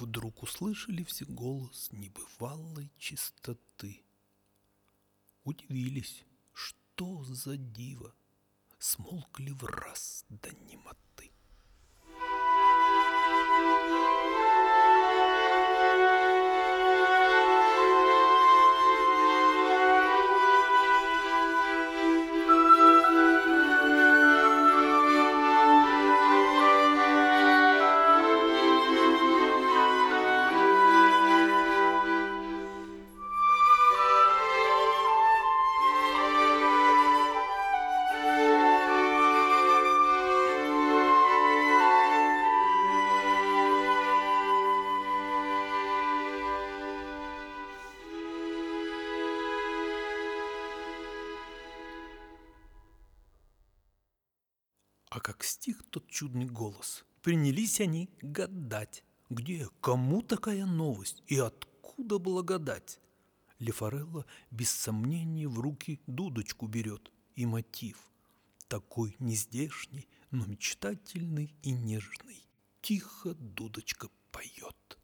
Вдруг услышали все голос небывалой чистоты. Удивились, что за диво, смолкли в раз до немоты. А как стих тот чудный голос, принялись они гадать, где, кому такая новость и откуда благодать. Лефорелло без сомнения в руки дудочку берет, и мотив такой нездешний, но мечтательный и нежный. Тихо дудочка поет.